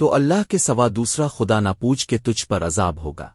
تو اللہ کے سوا دوسرا خدا نہ پوچھ کے تجھ پر عذاب ہوگا۔